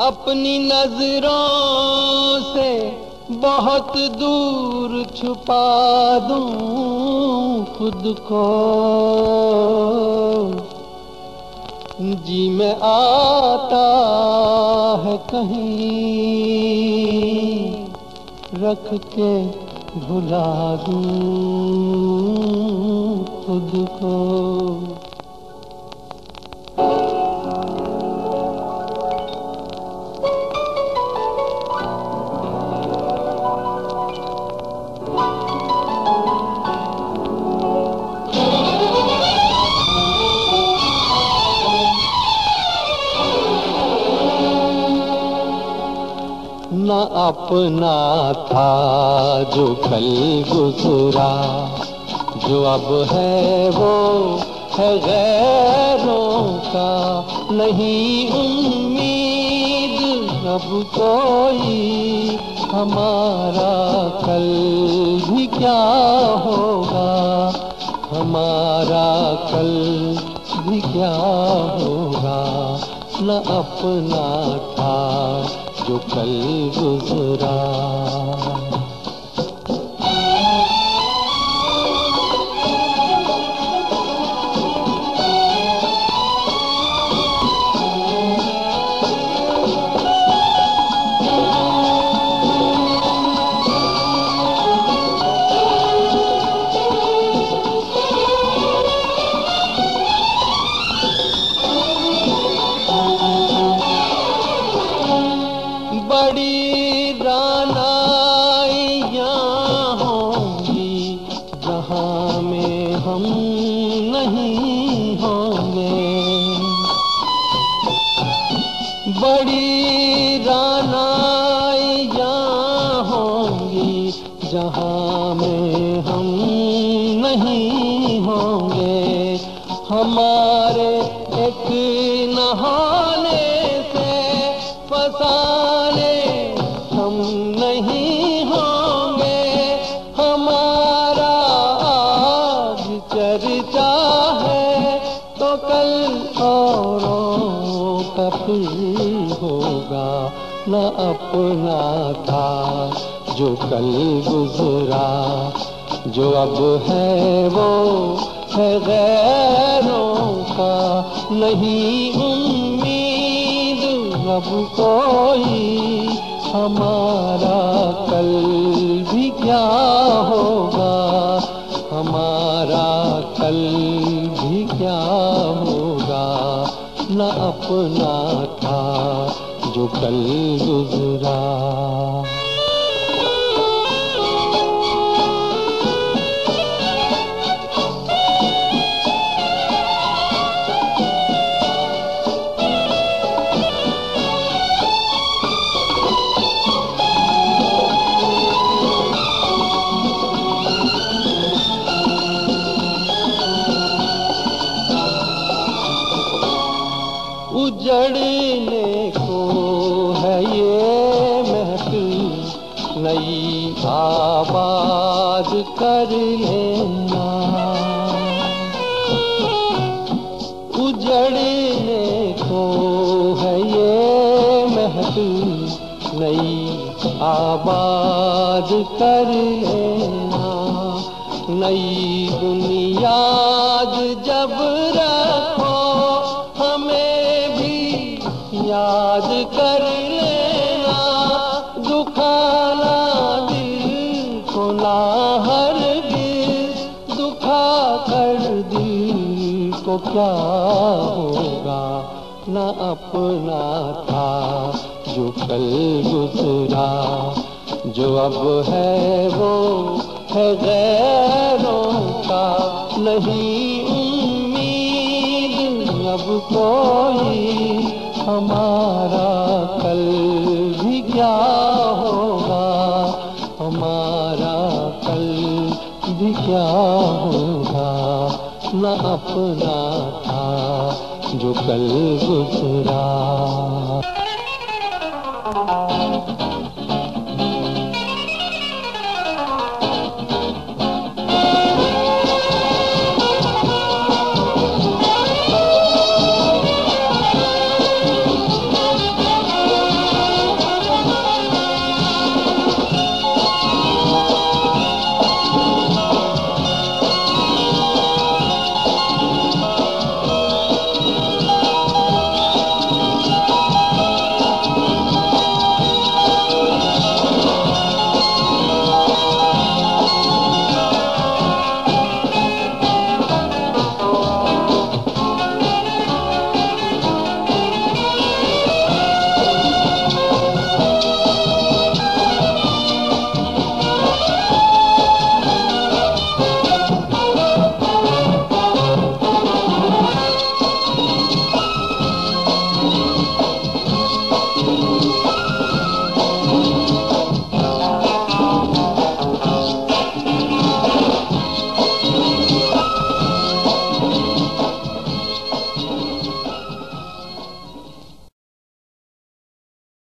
अपनी नज़रों से बहुत दूर छुपा दूँ खुद को। जी में आता है कहीं रख के भुला दूँ खुद को। न अपना था जो कल गुजरा। जो अब है वो है गैरों का। नहीं उम्मीद अब कोई हमारा कल भी क्या होगा? हमारा कल भी क्या होगा? न अपना जो कल गुजरा। जहाँ में हम नहीं होंगे। बड़ी रानाइयाँ होंगी जहाँ में हम नहीं होंगे। हमारे एक नहाने से फसाने कल औरों का फिर होगा न अपना था जो कल गुजरा, जो अब है वो है गैरों का। नहीं उम्मीद, अब कोई हमारा न अपना था जो कल गुजरा। आबाद कर लेना। उजड़ने को है ये महफिल नई। आबाद कर लेना। नई बुनियाद जब रखो, हमें भी याद कर दुखा कर दिल को क्या होगा? न अपना था जो कल गुजरा। जो अब है वो है गैरों का। नहीं उम्मीद, अब कोई हमारा कल भी क्या अपना था जो कल गुजरा